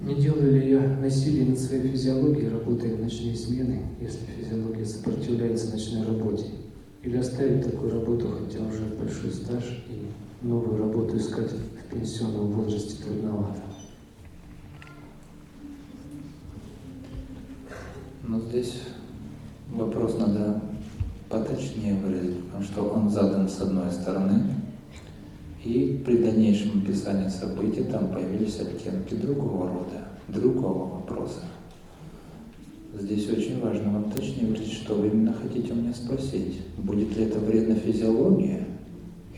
Не делаю ли я насилие над своей физиологией, работая в ночные смены, если физиология сопротивляется ночной работе? Или оставить такую работу, хотя уже большой стаж, и новую работу искать в пенсионном возрасте трудновато? Но здесь вопрос надо поточнее выразить, потому что он задан с одной стороны, и при дальнейшем описании событий там появились оттенки другого рода, другого вопроса. Здесь очень важно вам точнее выразить, что вы именно хотите у меня спросить. Будет ли это вредно физиологии?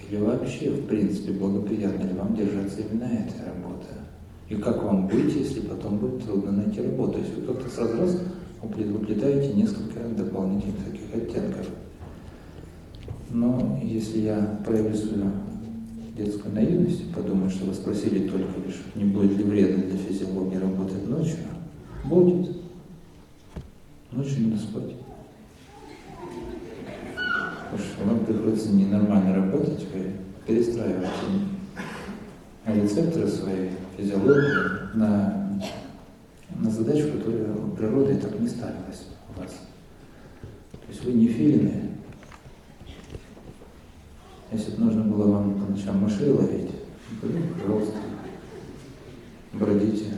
Или вообще, в принципе, благоприятно ли вам держаться именно этой работы? И как вам быть, если потом будет трудно найти работу? То есть вы как-то сразу раз уплетаете несколько дополнительных таких оттенков. Но если я проявлю свою детскую наивность и подумаю, что вы спросили только лишь, не будет ли вредно для физиологии работать ночью, будет. Ночью надо спать. Потому что вам приходится ненормально работать, вы перестраиваете рецепторы своей физиологии на, на задачу, которая природой так не ставилась у вас. То есть вы не филины. Если бы нужно было вам по ночам мышей ловить, пожалуйста, бродите,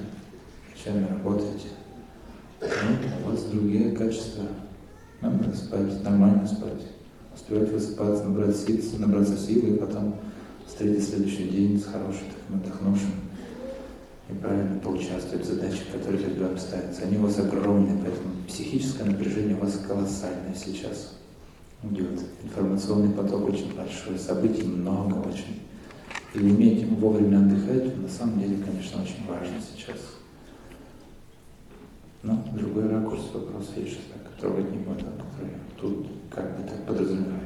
ночами работайте. Ну, у вас другие качества. Нам надо спать, нормально спать. Успевать высыпаться, набрать сил, набраться силы, и потом встретить следующий день с хорошим, таким отдохнувшим и правильно поучаствовать в задачах, которые перед вами ставятся. Они у вас огромные, поэтому психическое напряжение у вас колоссальное сейчас идет. Информационный поток очень большой, событий много очень. И уметь вовремя отдыхать, на самом деле, конечно, очень важно сейчас. Но другой ракурс вопроса есть, который не буду, который тут как бы так подразумевается.